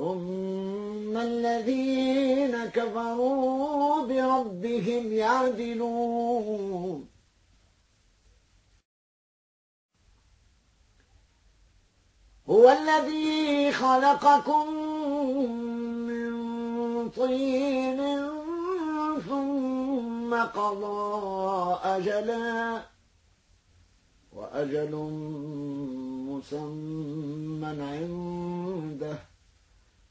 ثم الذين كفروا بربهم يعدلون. هو الذي خلقكم من طين ثم قضى أجلا وأجل مسمى عنده.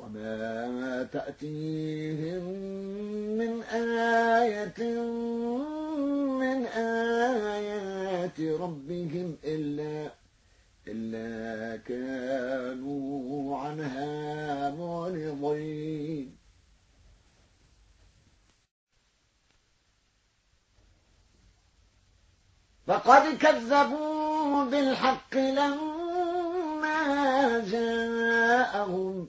وما تأتيهم من آية من آيات ربهم إلا إلا كانوا عنها معرضين. فقد كذبوا بالحق لما جاءهم.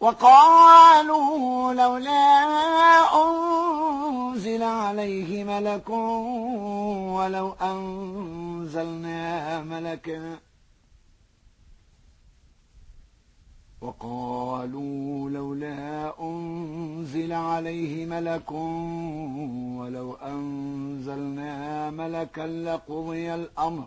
وقالوا لولا أنزل عليه ملك ولو أنزلنا ملكا. وقالوا لولا أنزل عليه ملك ولو أنزلنا ملكا لقضي الأمر.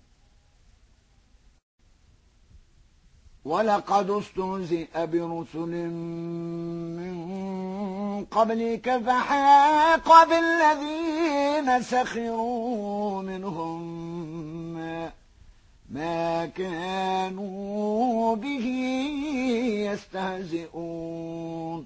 ولقد استهزئ برسل من قبلك فحاق بالذين سخروا منهم ما, ما كانوا به يستهزئون.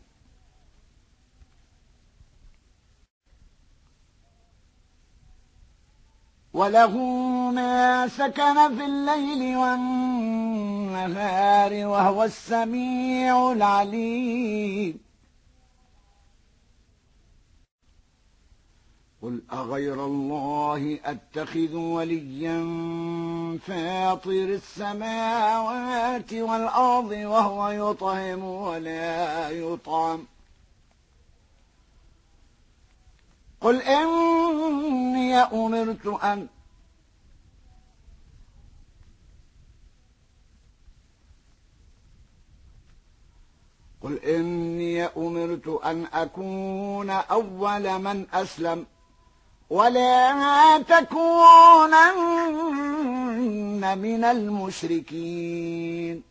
وله ما سكن في الليل والنهار وهو السميع العليم. قل أغير الله أتخذ وليا فاطر السماوات والأرض وهو يطعم ولا يطعم. قل أمرت أن قل إني أمرت أن أكون أول من أسلم ولا تكونن من المشركين.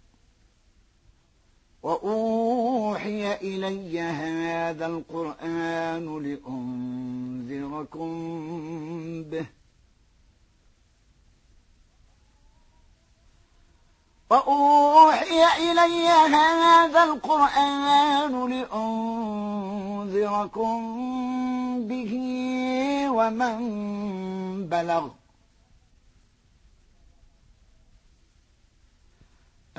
وأوحي إلي هذا القرآن لأنذركم به. وأوحي إلي هذا القرآن لأنذركم به ومن بلغ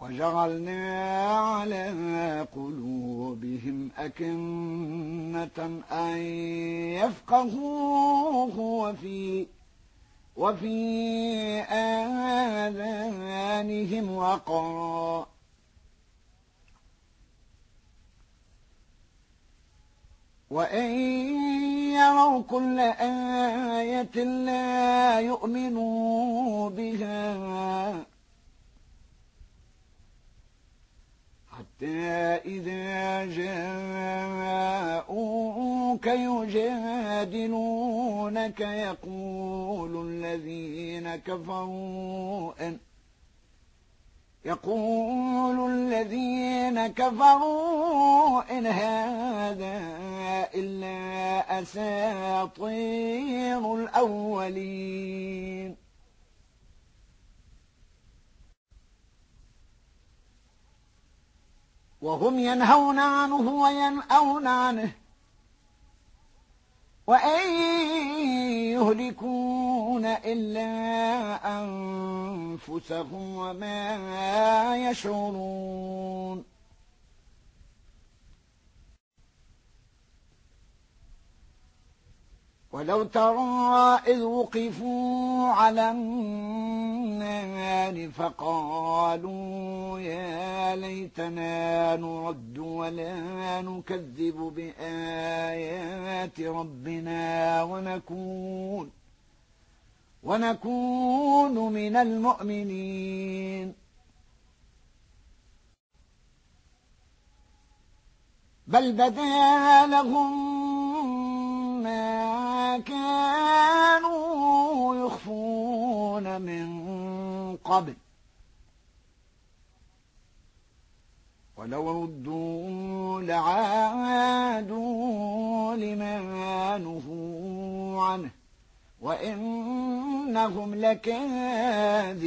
وجعلنا على قلوبهم أكنة أن يفقهوه وفي وفي آذانهم وقرا. وإن يروا كل آية لا يؤمنوا بها. حتى إذا جاءوك يجادلونك يقول الذين كفروا إن يقول الذين كفروا إن هذا إلا أساطير الأولين. وهم ينهون عنه وينأون عنه. وإن يهلكون إلا أنفسهم وما يشعرون. ولو ترى إذ وقفوا على النار فقالوا يا ليتنا نرد ولا نكذب بآيات ربنا ونكون ونكون من المؤمنين. بل بدا لهم ما كانوا يخفون من قبل. ولو ردوا لعادوا لما نهوا عنه وإنهم لكاذبون.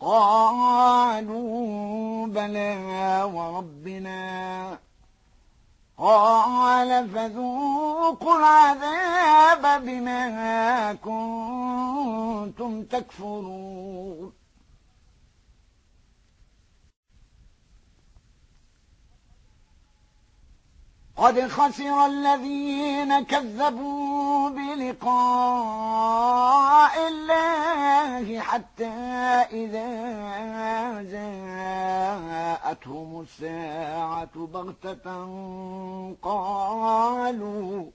قالوا بلى وربنا. قال فذوقوا العذاب بما كنتم تكفرون. قد خسر الذين كذبوا بلقاء الله حتى إذا جاءتهم الساعة بغتة قالوا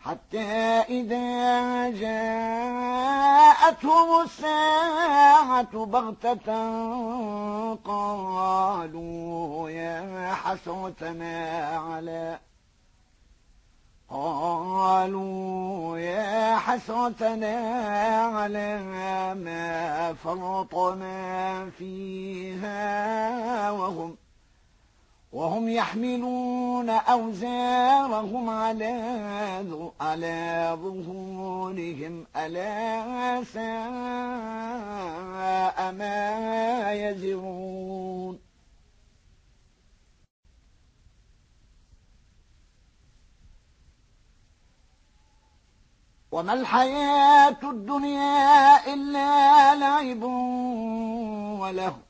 حتى إذا جاءتهم الساعة بغتة قالوا يا حسرتنا على قالوا يا حسرتنا على ما فرطنا فيها وهم ۖ وهم يحملون أوزارهم على على ظهورهم ألا ساء ما يزرون. وما الحياة الدنيا إلا لعب وله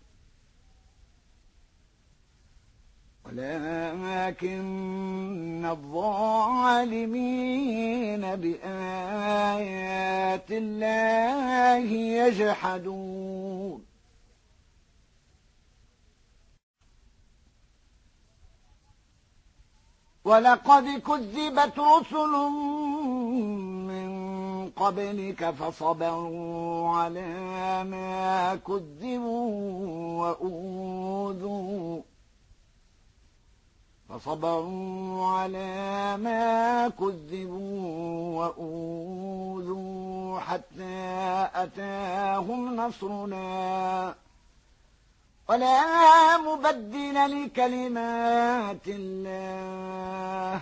ولكن الظالمين بآيات الله يجحدون. ولقد كذبت رسل من قبلك فصبروا على ما كذبوا وأوذوا فصبروا على ما كذبوا وأوذوا حتى أتاهم نصرنا. ولا مبدل لكلمات الله.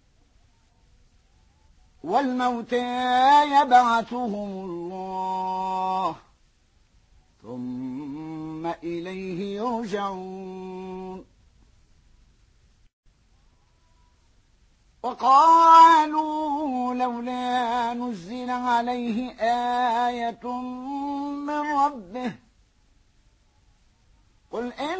والموتى يبعثهم الله. ثم إليه يرجعون. وقالوا لولا نزل عليه آية من ربه. قل إن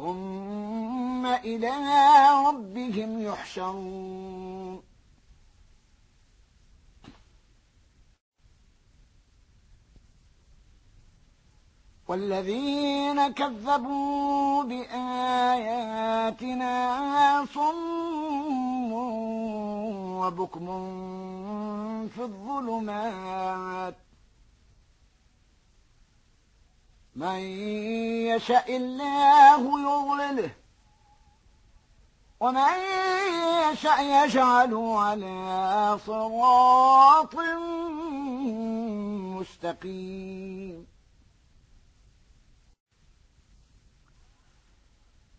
ثم إلى ربهم يحشرون. والذين كذبوا بآياتنا صم وبكم في الظلمات. من يشاء الله يضلله ومن يشاء يجعله على صراط مستقيم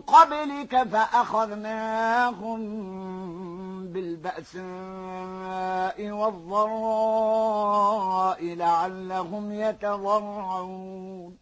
قبلك فأخذناهم بالبأساء والضراء لعلهم يتضرعون.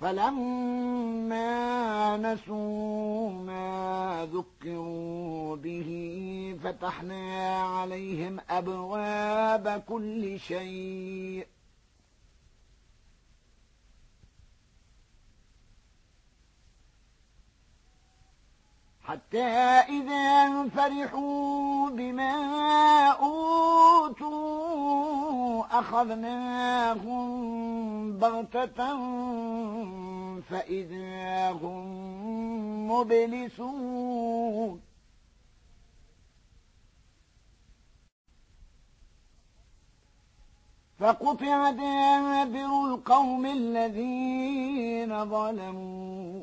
فلما نسوا ما ذكروا به فتحنا عليهم أبواب كل شيء حتى إذا فرحوا بما أوتوا أخذناهم بغتة فإذا هم مبلسون. فقطع دابر القوم الذين ظلموا.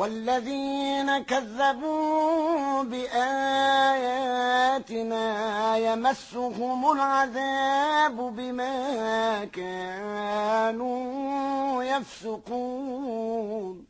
والذين كذبوا بآياتنا يمسهم العذاب بما كانوا يفسقون.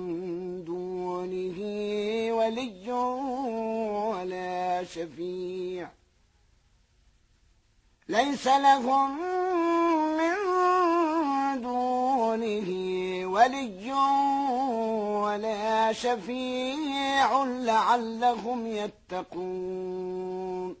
دونه ولي ولا شفيع. ليس لهم من دونه ولي ولا شفيع لعلهم يتقون.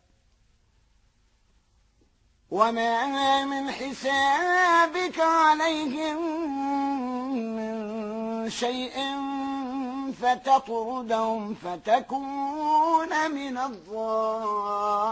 وما من حسابك عليهم من شيء فتطردهم فتكون من الظالمين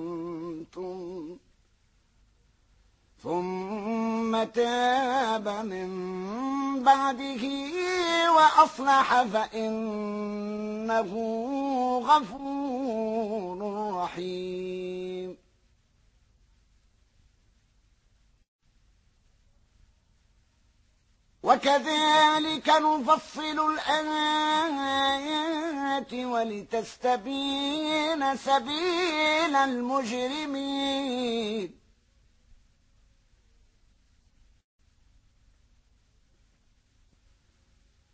ثم تاب من بعده وأصلح فإنه غفور رحيم. وكذلك نفصل الآيات ولتستبين سبيل المجرمين.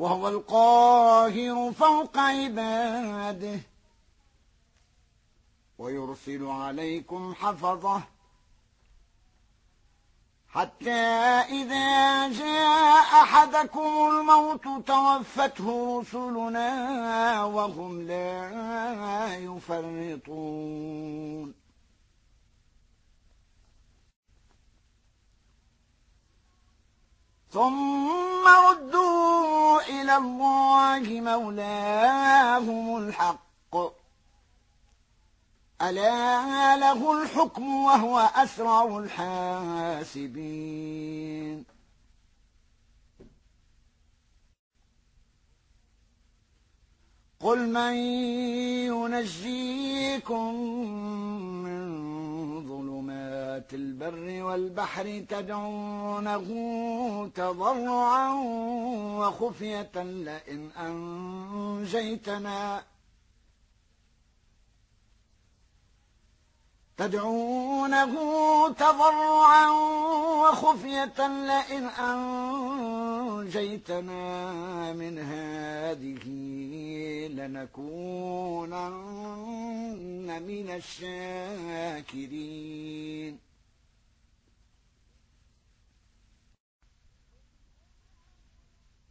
وهو القاهر فوق عباده. ويرسل عليكم حفظه. حتى إذا جاء أحدكم الموت توفته رسلنا وهم لا يفرطون. ثم ردوا إلى الله مولاهم الحق. ألا له الحكم وهو أسرع الحاسبين. قل من ينجيكم ظلمات البر والبحر تدعونه تضرعا وخفية لئن أنجيتنا. تدعونه تضرعا وخفية لئن أنجيتنا من هذه لنكونن من الشاكرين.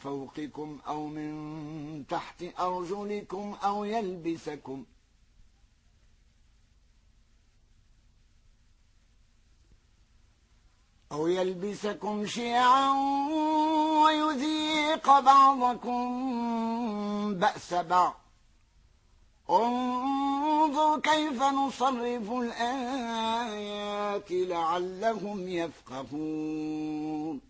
فوقكم أو من تحت أرجلكم أو يلبسكم. أو يلبسكم شيعا ويذيق بعضكم بأس بعض. انظر كيف نصرف الآيات لعلهم يفقهون.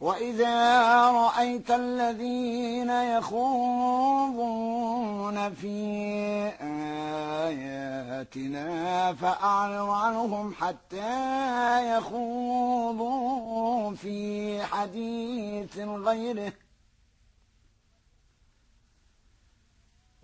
وإذا رأيت الذين يخوضون في آياتنا فأعرض عنهم حتى يخوضوا في حديث غيره.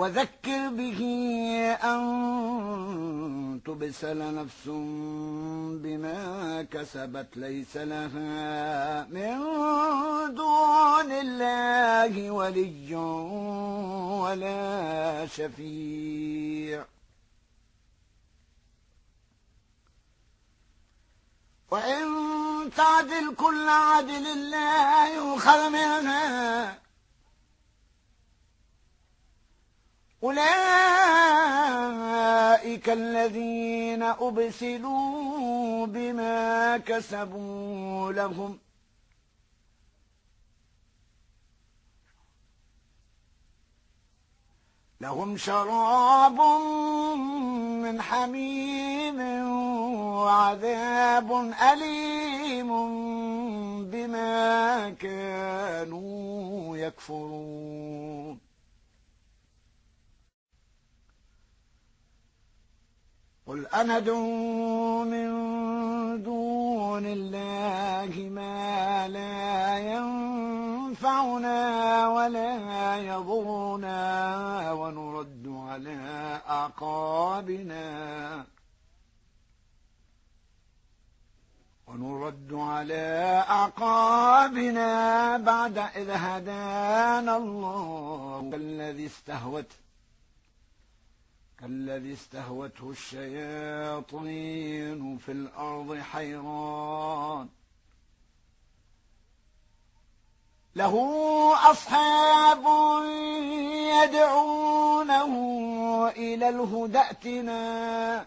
وذكر به أن تبسل نفس بما كسبت ليس لها من دون الله ولي ولا شفيع. وإن تعدل كل عدل لا يؤخذ منها. أولئك الذين أبسلوا بما كسبوا لهم. لهم شراب من حميم وعذاب أليم بما كانوا يكفرون. قل أندعو من دون الله ما لا ينفعنا ولا يضرنا ونرد على أعقابنا ونرد على أعقابنا بعد إذ هدانا الله الذي استهوته. كالذي استهوته الشياطين في الأرض حيران. له أصحاب يدعونه إلى الهدى ائتنا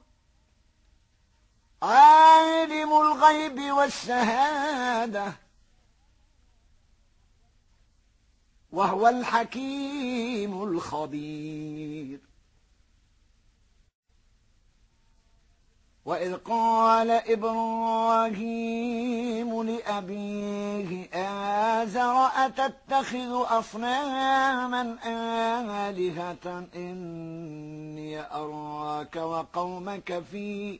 عالم الغيب والشهادة. وهو الحكيم الخبير. وإذ قال إبراهيم لأبيه آزر أتتخذ أصناما آلهة؟ إني أراك وقومك في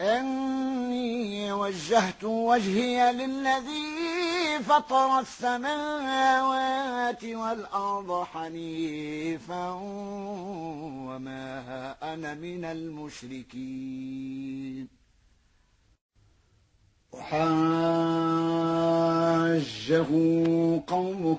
أني وجهت وجهي للذي فطر السماوات والأرض حنيفا وما أنا من المشركين. وحاجه قومه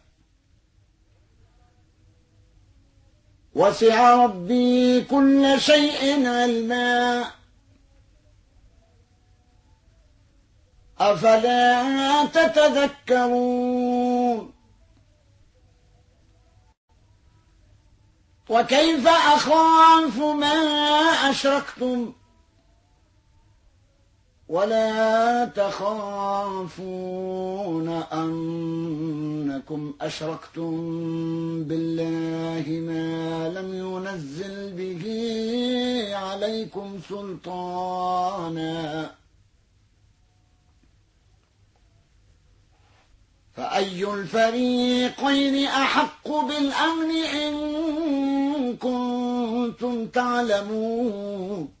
وسع ربي كل شيء علما. أفلا تتذكرون؟ وكيف أخاف ما أشركتم؟ ولا تخافون أنكم أشركتم بالله ما لم ينزل به عليكم سلطانا. فأي الفريقين أحق بالأمن إن كنتم تعلمون؟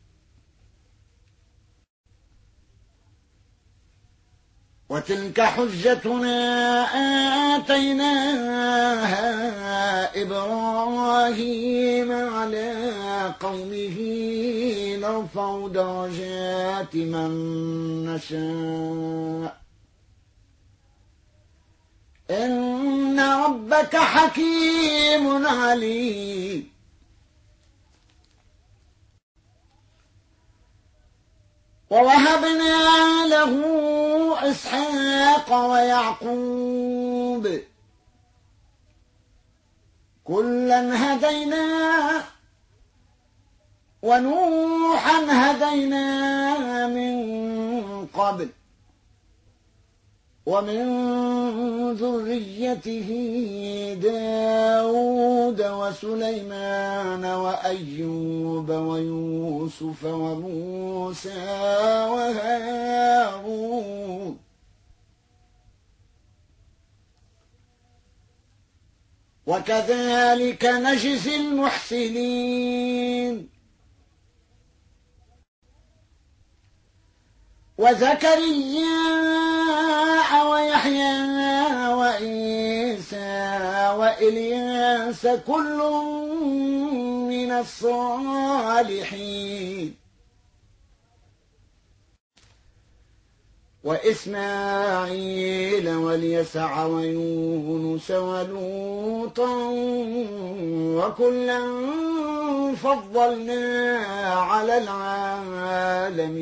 وتلك حجتنا آتيناها إبراهيم على قومه نرفع درجات من نشاء. إن ربك حكيم عليم. ووهبنا له إسحاق ويعقوب. كلا هدينا ونوحا هدينا من قبل. ومن ذريته داود وسليمان وأيوب ويوسف وموسى وهارون. وكذلك نجزي المحسنين. وزكريا ويحيى وعيسى وإلياس كل من الصالحين. وإسماعيل واليسع ويونس ولوطا وكلا فضلنا على العالمين.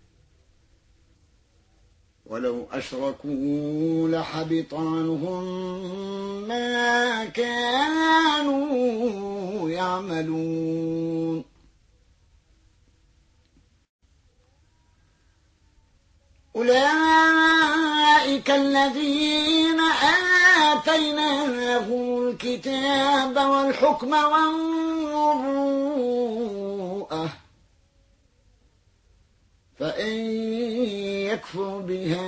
ولو أشركوا لحبط عنهم ما كانوا يعملون. أولئك الذين آتيناهم الكتاب والحكم والنبوءة فإن يكفر بها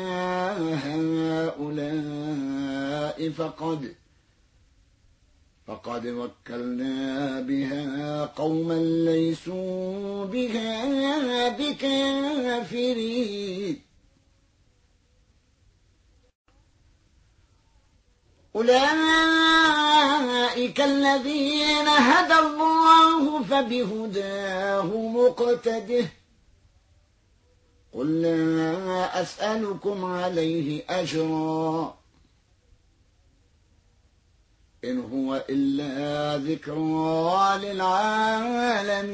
هؤلاء فقد فقد وكلنا بها قوما ليسوا بها بكافرين. أولئك الذين هدى الله فبهداه مقتده. قل لا أسألكم عليه أجرا إن هو إلا ذكرى للعالمين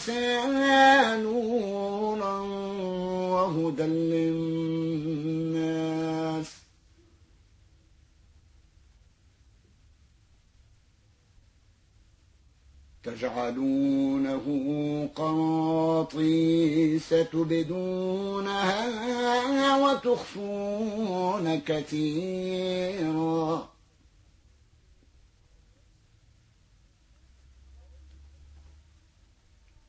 موسى نورا وهدى للناس. تجعلونه قراطيس تبدونها وتخفون كثيرا.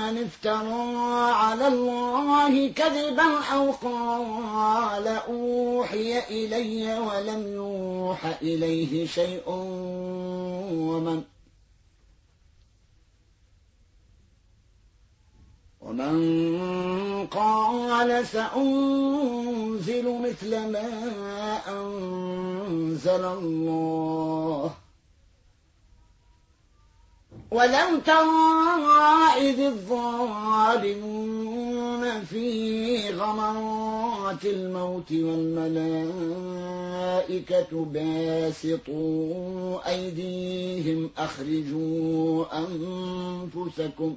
افترى على الله كذبا أو قال أوحي إلي ولم يوح إليه شيء ومن ومن قال سأنزل مثل ما أنزل الله ولو ترى إذ الظالمون في غمرات الموت والملائكة باسطوا أيديهم أخرجوا أنفسكم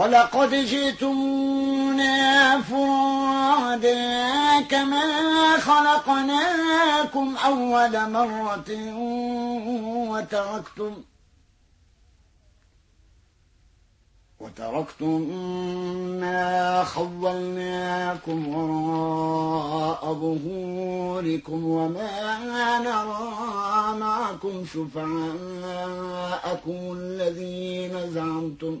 ولقد جئتمونا فرادا كما خلقناكم أول مرة وتركتم وتركتم ما خولناكم وراء ظهوركم وما نرى معكم شفعاءكم الذين زعمتم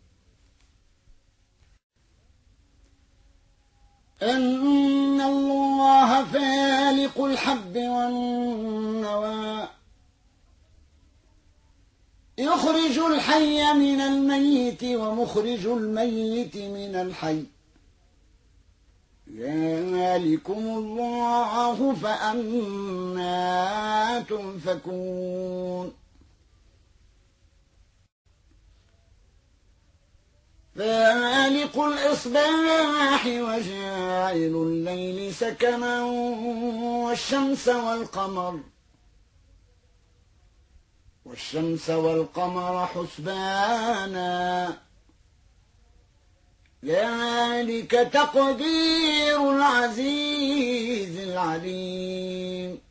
أن الله فالق الحب والنوى. يخرج الحي من الميت ومخرج الميت من الحي. ذلكم الله فأنا تنفكون. فالق الإصباح وجاعل الليل سكنا والشمس والقمر والشمس والقمر حسبانا ذلك تقدير العزيز العليم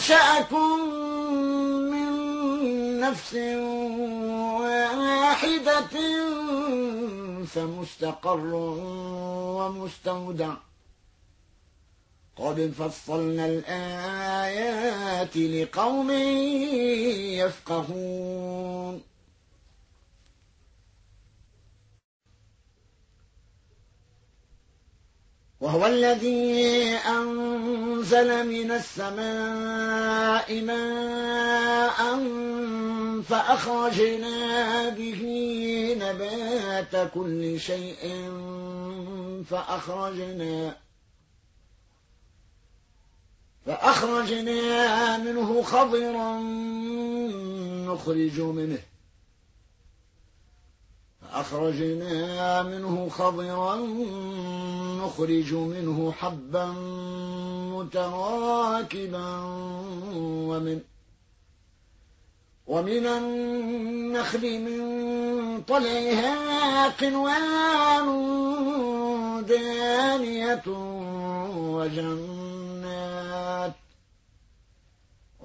أنشأكم من نفس واحدة فمستقر ومستودع. قد فصلنا الآيات لقوم يفقهون. وهو الذي أنزل من السماء ماء فأخرجنا به نبات كل شيء فأخرجنا فأخرجنا منه خضرا نخرج منه. أخرجنا منه خضرا نخرج منه حبا متراكبا ومن ومن النخل من طلعها قنوان دانية وجنات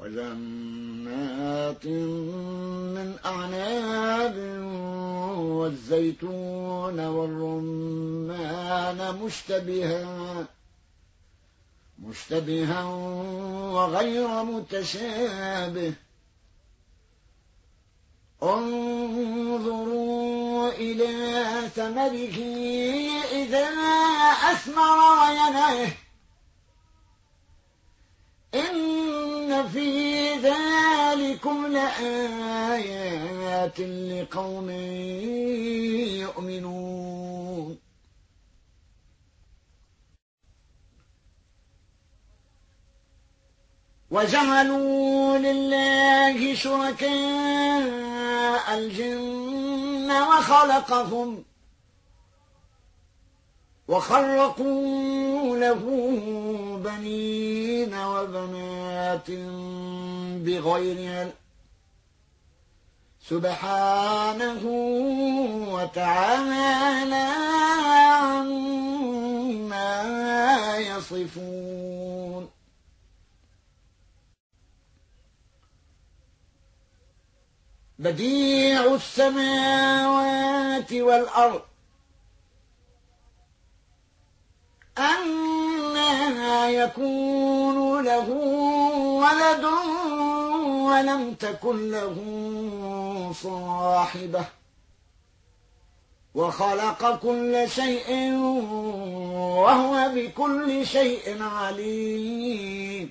وجنات من أعناب والزيتون والرمان مشتبها مشتبها وغير متشابه انظروا إلى ثمره إذا أثمر وينعه إن في ذلكم لآيات لقوم يؤمنون. وجعلوا لله شركاء الجن وخلقهم وخرقوا له بنين وبنات بغير علم. سبحانه وتعالى عما يصفون. بديع السماوات والأرض أنا يكون له ولد ولم تكن له صاحبة. وخلق كل شيء وهو بكل شيء عليم.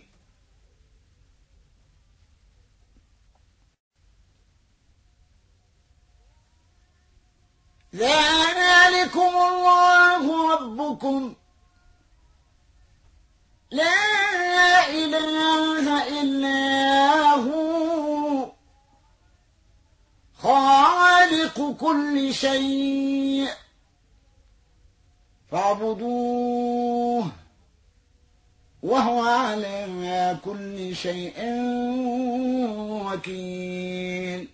ذلكم الله ربكم لا إله إلا هو. خالق كل شيء. فاعبدوه وهو على كل شيء وكيل.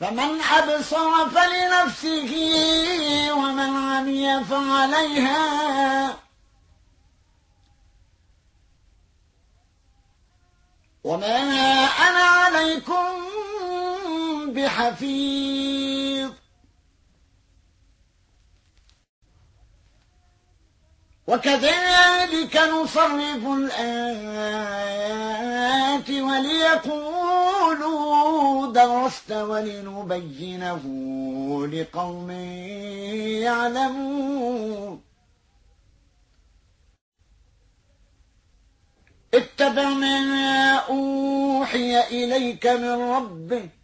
فمن أبصر فلنفسه ومن عمي فعليها. وما أنا عليكم بحفيظ. وكذلك نصرف الآيات وليقولوا درست ولنبينه لقوم يعلمون. اتبع ما أوحي إليك من ربك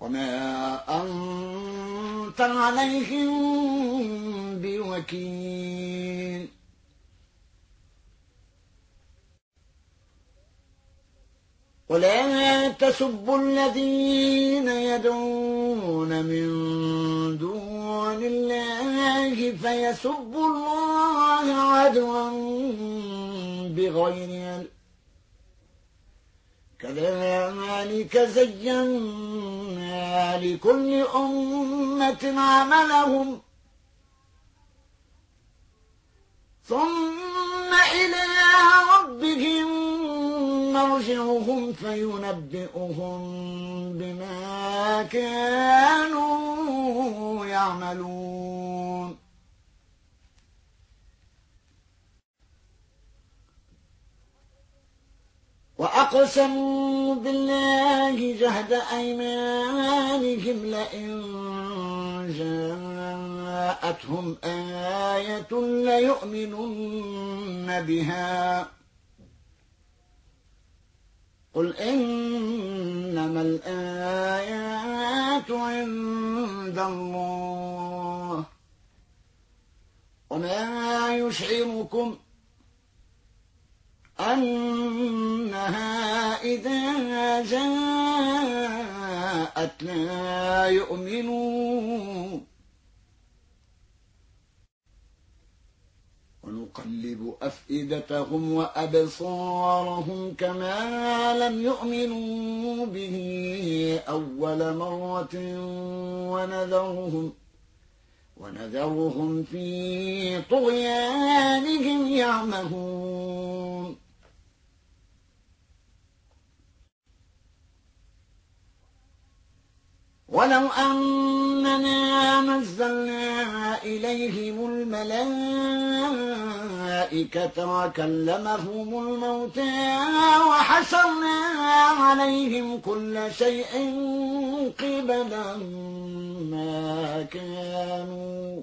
وما أنت عليهم بوكيل. ولا تسبوا الذين يدعون من دون الله فيسبوا الله عدوا بغير علم. كذلك زينا لكل أمة عملهم. ثم إلى ربهم مرجعهم فينبئهم بما كانوا يعملون. وأقسموا بالله جهد أيمانهم لئن جاءتهم آية ليؤمنن بها. قل إنما الآيات عند الله. وما يشعركم أنها إذا جاءت لا يؤمنون. ونقلب أفئدتهم وأبصارهم كما لم يؤمنوا به أول مرة ونذرهم ونذرهم في طغيانهم يعمهون. ولو أننا نزلنا إليهم الملائكة وكلمهم الموتى وحشرنا عليهم كل شيء قبلا ما كانوا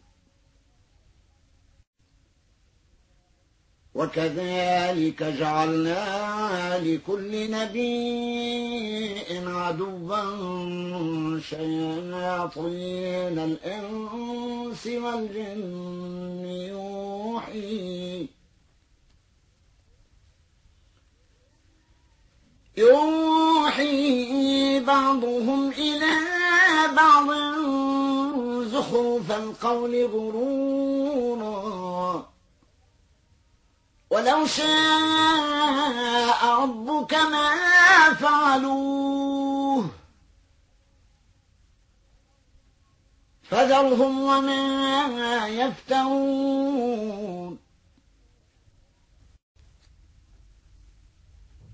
وكذلك جعلنا لكل نبي عدوا شياطين الإنس والجن يوحي. يوحي بعضهم إلى بعض زخرف القول غرورا. ولو شاء ربك ما فعلوه. فذرهم وما يفترون.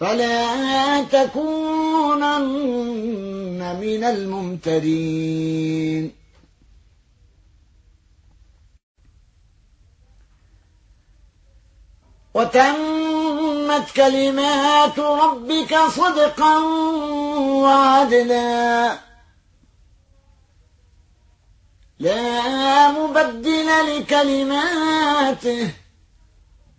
فلا تكونن من الممترين وتمت كلمات ربك صدقا وعدلا. لا مبدل لكلماته.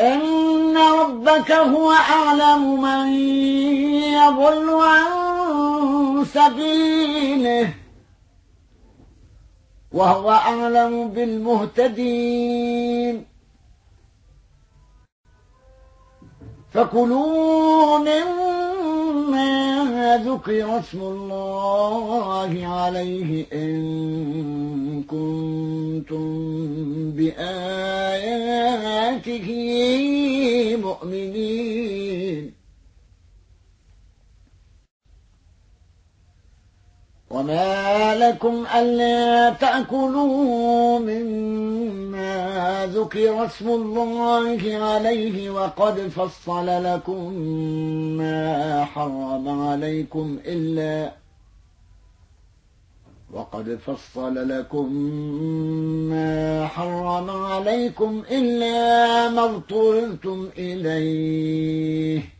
إن ربك هو أعلم من يضل عن سبيله وهو أعلم بالمهتدين. فكلوا مما ذكر اسم الله عليه إن كنتم بآياته مؤمنين. وما لكم ألا تأكلوا مما ذكر اسم الله عليه وقد فصل لكم ما حرم عليكم إلا وقد فصل لكم ما حرم عليكم إلا ما اضطررتم إليه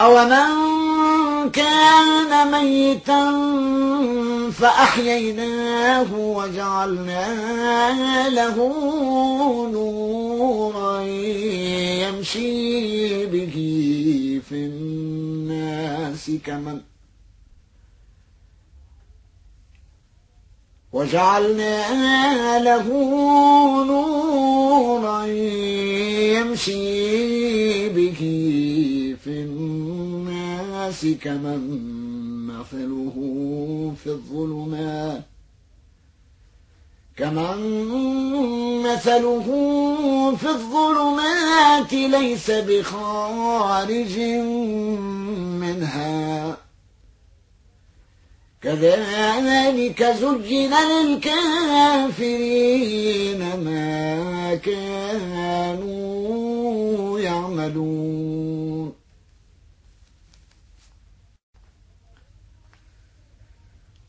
أومن كان ميتا فأحييناه وجعلنا له نورا يمشي به في الناس كمن وجعلنا له نورا يمشي به الناس كمن مثله في الظلمات. كمن مثله في الظلمات ليس بخارج منها. كذلك زجن للكافرين ما كانوا يعملون.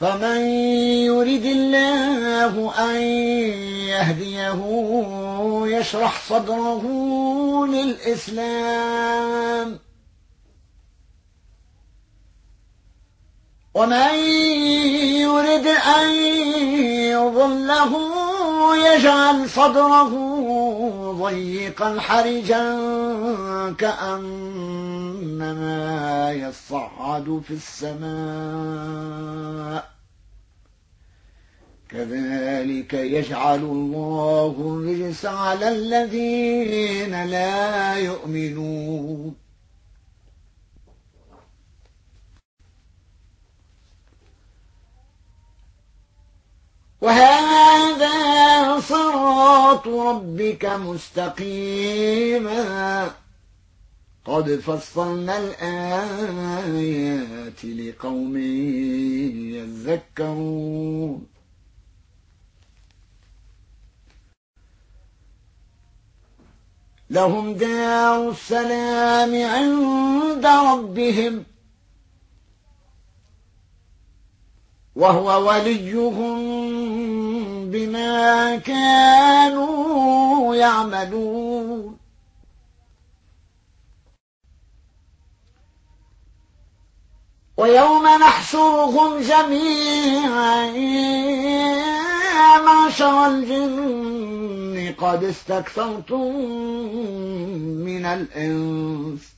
فمن يرد الله أن يهديه يشرح صدره للإسلام. ومن يرد أن يضله يجعل صدره ضيقا حرجا كأنما يصعد في السماء. كذلك يجعل الله الرجس على الذين لا يؤمنون. وهذا صراط ربك مستقيما. قد فصلنا الآيات لقوم يذكرون. لهم دار السلام عند ربهم. وهو وليهم بما كانوا يعملون. ويوم نحشرهم جميعا معشر الجن قد استكثرتم من الإنس.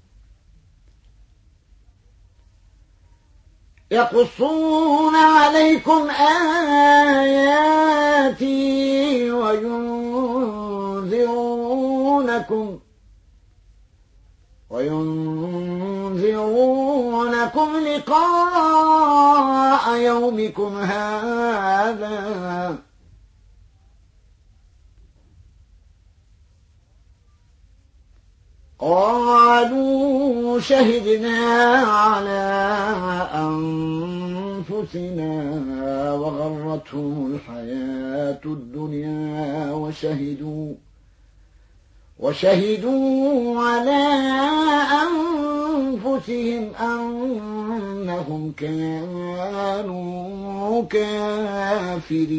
يقصون عليكم آياتي وينذرونكم وينذرونكم لقاء يومكم هذا قالوا شهدنا على أنفسنا وغرتهم الحياة الدنيا وشهدوا وشهدوا على أنفسهم أنهم كانوا كافرين.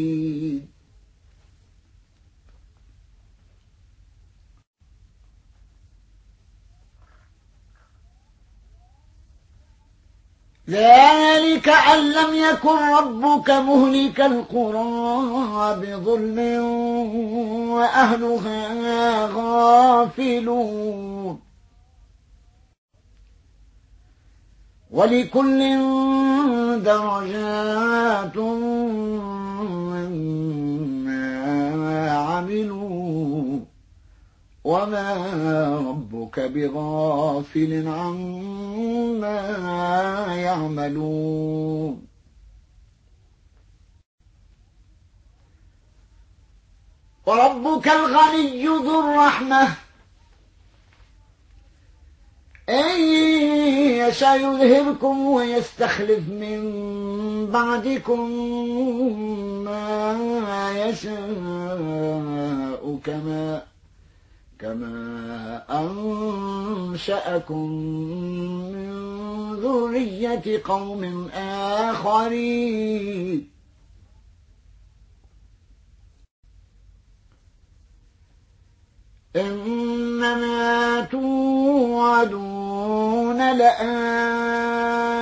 ذلك أن لم يكن ربك مهلك القرى بظلم وأهلها غافلون. ولكل درجات مما عملوا. وما ربك بغافل عما يعملون. وربك الغني ذو الرحمة. إن يشاء يذهبكم ويستخلف من بعدكم ما يشاء كما كما أنشأكم من ذرية قوم آخرين إنما توعدون لآت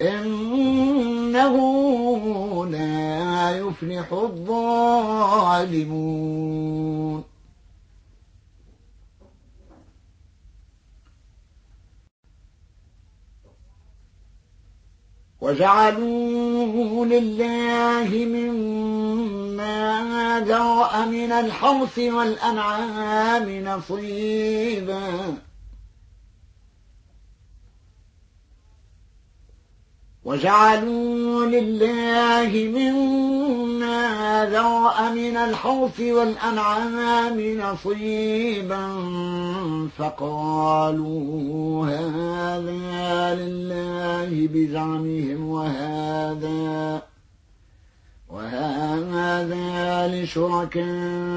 إنه لا يفلح الظالمون. وجعلوا لله مما ذرأ من الحرث والأنعام نصيبا. وجعلوا لله مما ذرأ من الحرث والأنعام نصيبا فقالوا هذا لله بزعمهم وهذا وهذا لشركائنا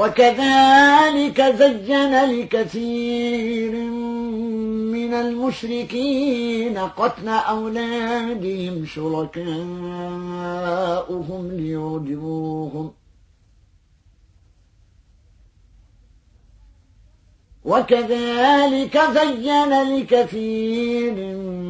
وكذلك زين لكثير من المشركين قتل أولادهم شركاؤهم ليعجبوهم. وكذلك زين لكثير من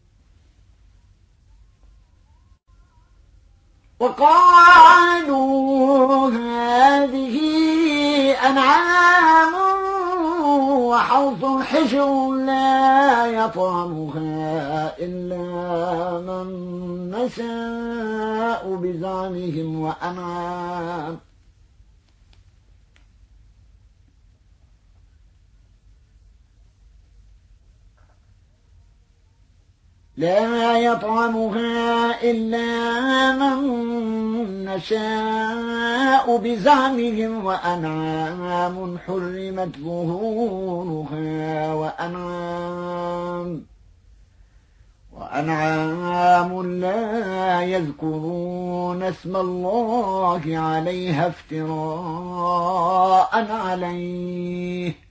وقالوا هذه أنعام وحوض حجر لا يطعمها إلا من نشاء بزعمهم وأنعام لا يطعمها إلا من نشاء بزعمهم وأنعام حرمت ظهورها وأنعام وأنعام لا يذكرون اسم الله عليها افتراء عليه.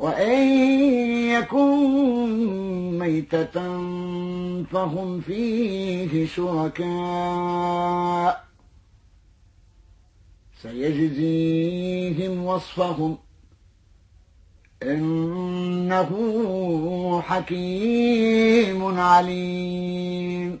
وإن يكن ميتة فهم فيه شركاء سيجزيهم وصفهم إنه حكيم عليم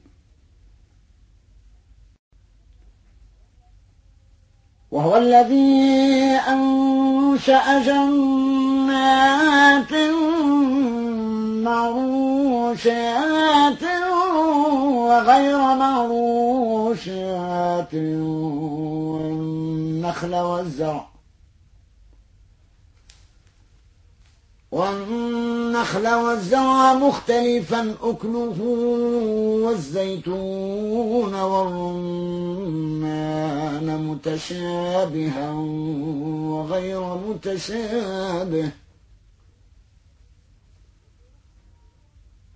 وهو الذي أنشأ جنات معروشات وغير معروشات والنخل والزرع. والنخل والزرع مختلفا أكله والزيتون والرمان متشابها وغير متشابه.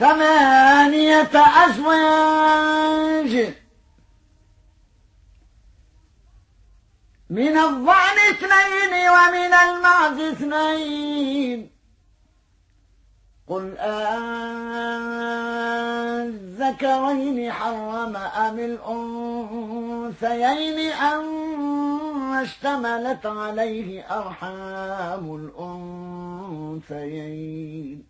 ثمانية أزواج من الضأن اثنين ومن المعز اثنين. قل الذكرين حرم أم الأنثيين أم اشتملت عليه أرحام الأنثيين؟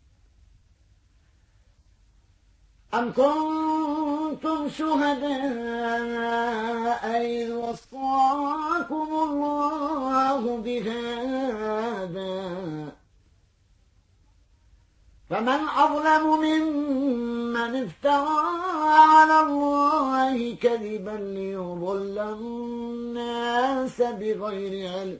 أم كنتم شهداء إذ وصاكم الله بهذا؟ فمن أظلم ممن افترى على الله كذبا ليضل الناس بغير علم.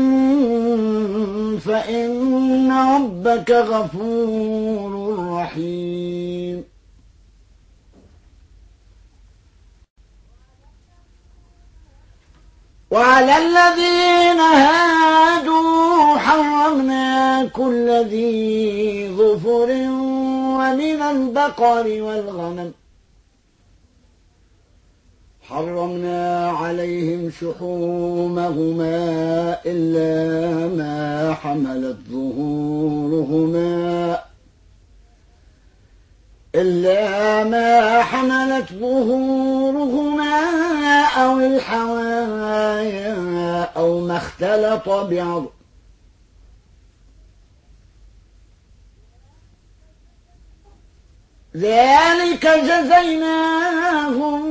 فإن ربك غفور رحيم. وعلى الذين هادوا حرمنا كل ذي ظفر ومن البقر والغنم. حرمنا عليهم شحومهما إلا ما حملت ظهورهما إلا ما حملت ظهورهما أو الحوايا أو ما اختلط بعض. ذلك جزيناهم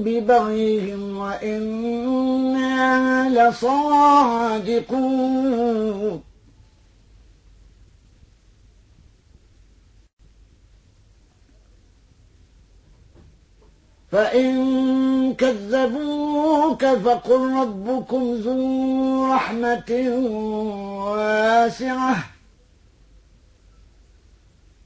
ببغيهم وإنا لصادقون. فإن كذبوك فقل ربكم ذو رحمة واسعة.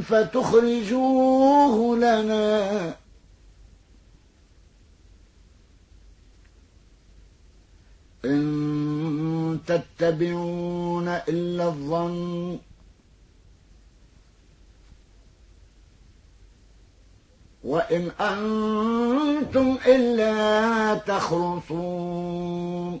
فتخرجوه لنا. إن تتبعون إلا الظن. وإن أنتم إلا تخرصون.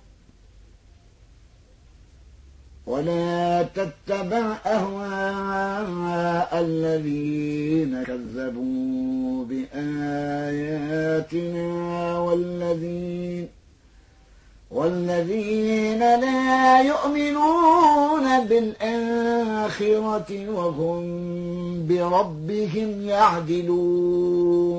ولا تتبع أهواء الذين كذبوا بآياتنا والذين والذين لا يؤمنون بالآخرة وهم بربهم يعدلون.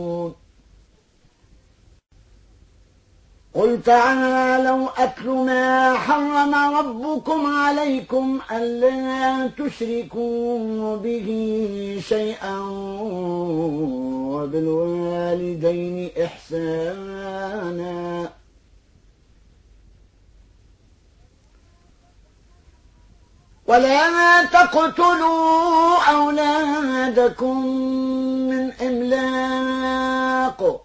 قل تعالوا أتل ما حرم ربكم عليكم ألا تشركوا به شيئا وبالوالدين إحسانا. ولا تقتلوا أولادكم من إملاق.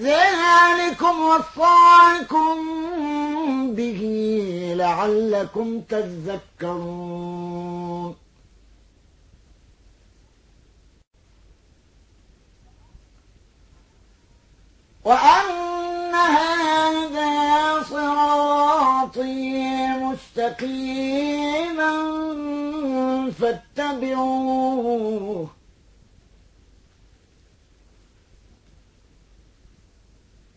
ذلكم وصاكم به لعلكم تذكرون. وأن هذا صراطي مستقيما فاتبعوه.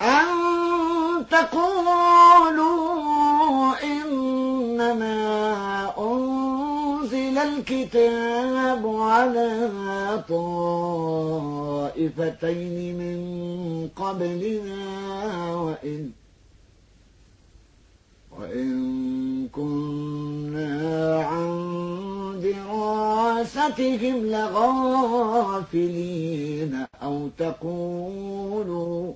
أن تقولوا إنما أنزل الكتاب على طائفتين من قبلنا وإن وإن كنا عن دراستهم لغافلين أو تقولوا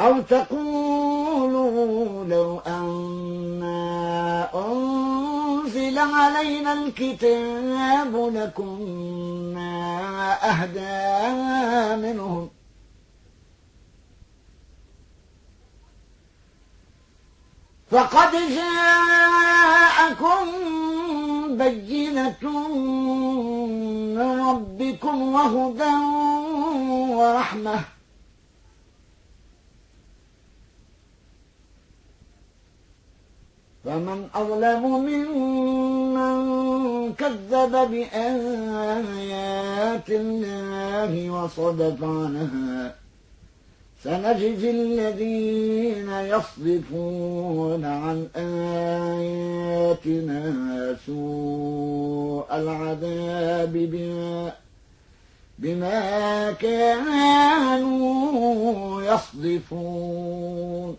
أو تقولوا لو أنا أنزل علينا الكتاب لكنا أهدى منهم. فقد جاءكم بينة من ربكم وهدى ورحمة. فمن أظلم ممن كذب بآيات الله وصدف عنها. سنجزي الذين يصدفون عن آياتنا سوء العذاب بما بما كانوا يصدفون.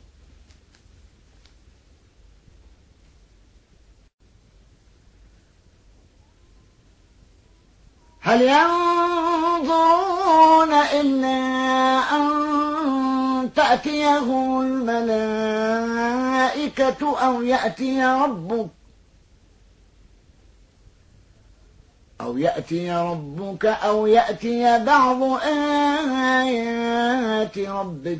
هل ينظرون إلا أن تأتيهم الملائكة أو يأتي ربك أو يأتي ربك أو يأتي بعض آيات ربك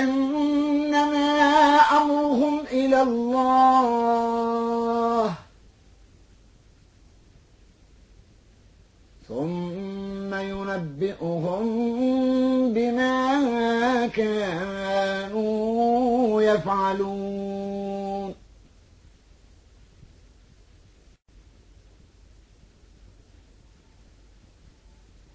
إنما أمرهم إلى الله. ثم ينبئهم بما كانوا يفعلون.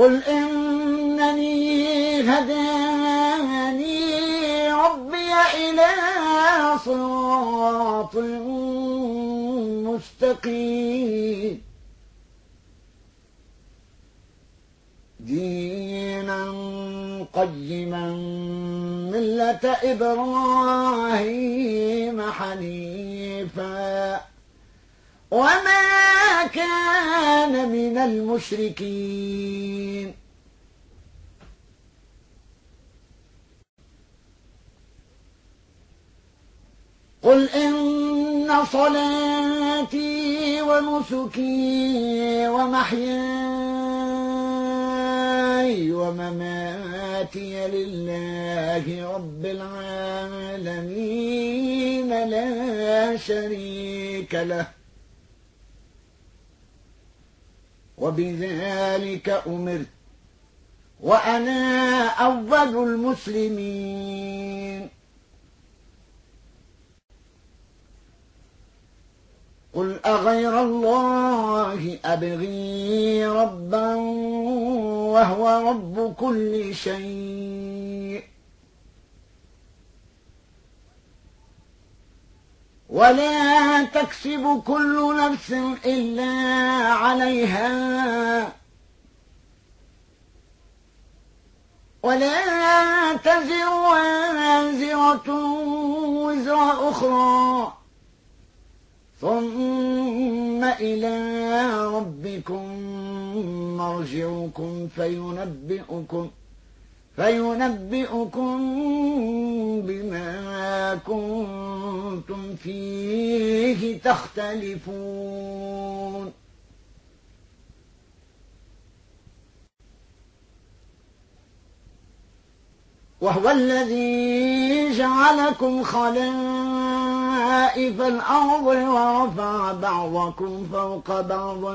قل إنني هداني ربي إلى صراط مستقيم. دينا قيما ملة إبراهيم حنيفا. وما كان من المشركين قل إن صلاتي ونسكي ومحياي ومماتي لله رب العالمين لا شريك له وبذلك أمرت. وأنا أول المسلمين. قل أغير الله أبغي ربا وهو رب كل شيء. ولا تكسب كل نفس إلا عليها. ولا تزر وازرة وزر أخرى. ثم إلى ربكم مرجعكم فينبئكم. فينبئكم بما كنتم فيه تختلفون وهو الذي جعلكم خلائف الأرض ورفع بعضكم فوق بعض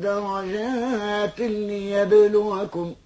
درجات ليبلوكم ۖ